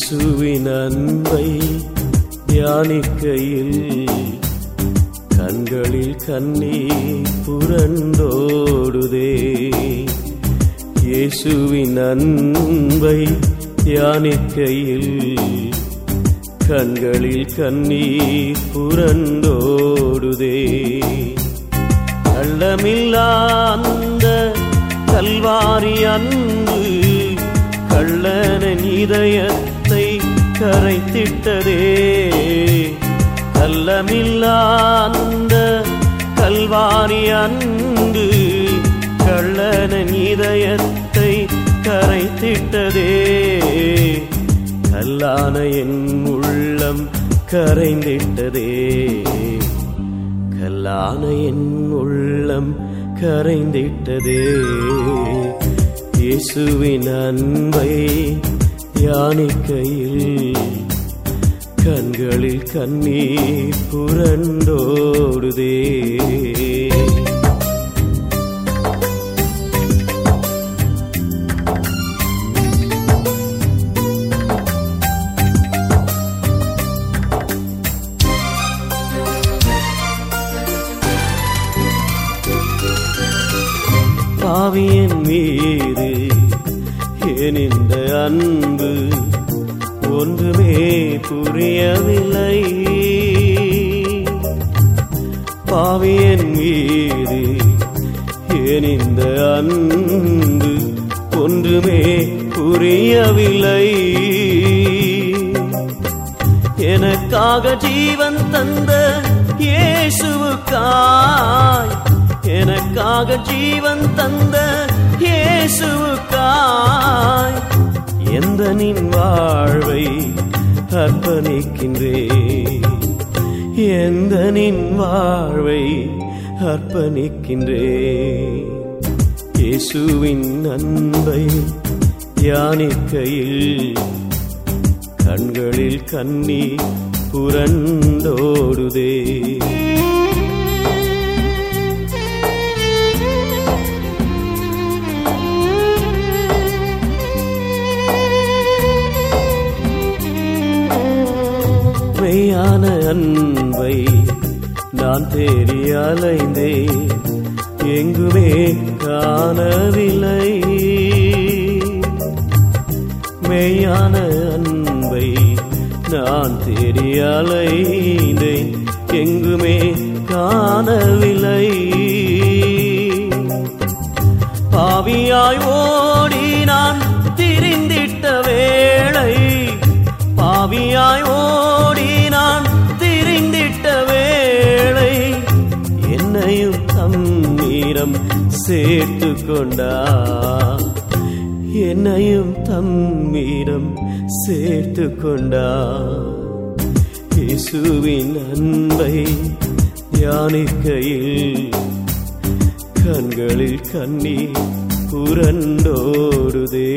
இயேசுவின் அன்பை தியானிக்கையில் கண்களில் கண்ணீர் புரண்டோடுதே. இயேசுவின் அன்பை தியானிக்கையில் கண்களில் கண்ணீர் புரண்டோடுதே. கள்ளமில்லா அந்த கல்வாரி அன்பு கள்ளனின் இதயத்தை கரைத்திட்டதே கள்ளமில்லா அந்த கல்வாரி அன்பு கள்ளனின் இதயத்தை கரைத்திட்டதே கல்லான என் உள்ளம் கரைந்திட்டதே. கல்லான என் உள்ளம் கரைந்திட்டதே. இயேசுவின் அன்பை தியானிக்கையில் கண்களில் கண்ணீர் புரண்டோடுதே. பாவியின் மீ ஏன் இந்த அன்பு ஒன்றுமே புரியவில்லை. பாவியன் மீது ஏன் இந்த அன்பு ஒன்றுமே புரியவில்லை. எனக்காக ஜீவன் தந்த இயேசுவுக்காய். எனக்காக ஜீவன் தந்த இயேசுவு எந்த நின் வாழ்வை அர்ப்பணிக்கின்றே? எந்த நின் வாழ்வை அர்ப்பணிக்கின்றே? இயேசுவின் அன்பை தியானிக்கையில் கண்களில் கண்ணீர் புரண்டோடுதே. மெய்யான அன்பை நான் தேடி அலைந்தே எங்குமே காணவில்லை. மெய்யான அன்பை நான் தேடி அலைந்தேன். எங்குமே காணவில்லை. பாவியாய் ஓடி நான் திரிந்திட்ட வேளை. பாவியாய் தம்மீரம் சேர்த்து கொண்டா என்னையும் தம்மீரம் சேர்த்து கொண்டா இயேசுவின் அன்பை தியானிக்கையில் கண்களில் கண்ணீர் புரண்டோடுதே.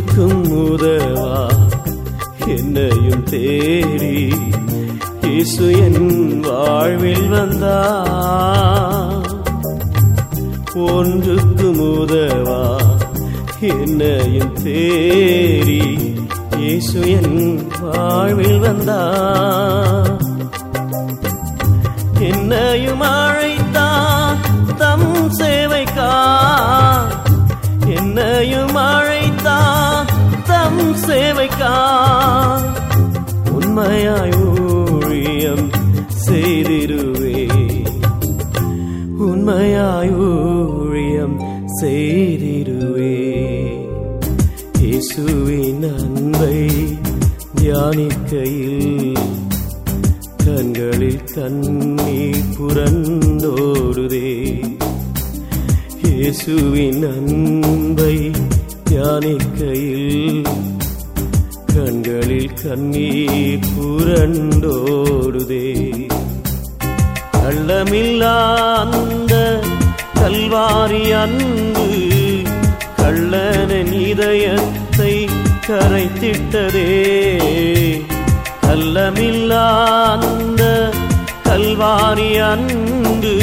ஒன்றுக்கும் உதவா? என்னையும் தேடி இயேசு என் வாழ்வில் வந்தா. ஒன்றுக்கும் உதவா? என்னையும் தேடி இயேசு என் வாழ்வில் வந்தா. என்னையும் அழைத்தான் உண்மையாய் ஊழியம் செய்திருவே உண்மையாய் ஊழியம் செய்திருவே இயேசுவின் அன்பை தியானிக்கையில் கண்களில் கண்ணீர் புரண்டோடுதே. இயேசுவின் அன்பை தியானிக்கையில் கண்களில் கண்ணீர் புரண்டோடுதே கள்ளமில்லா அந்த கல்வாரி அன்பு கள்ளனின் இதயத்தை கரைத்திட்டதே. கள்ளமில்லா அந்த கல்வாரி அன்பு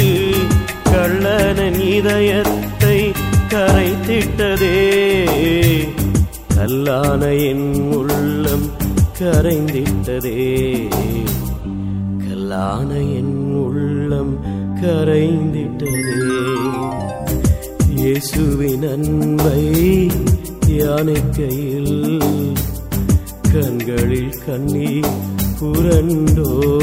கள்ளனன் இதயத்தை கரைத்திட்டதே. கல்லான என் உள்ளம் கரைந்திட்டதே. கல்லான என் உள்ளம் கரைந்திட்டதே. இயேசுவின் அன்பை தியானிக்கையில் கண்களில் கண்ணீர் புரண்டோடுதே.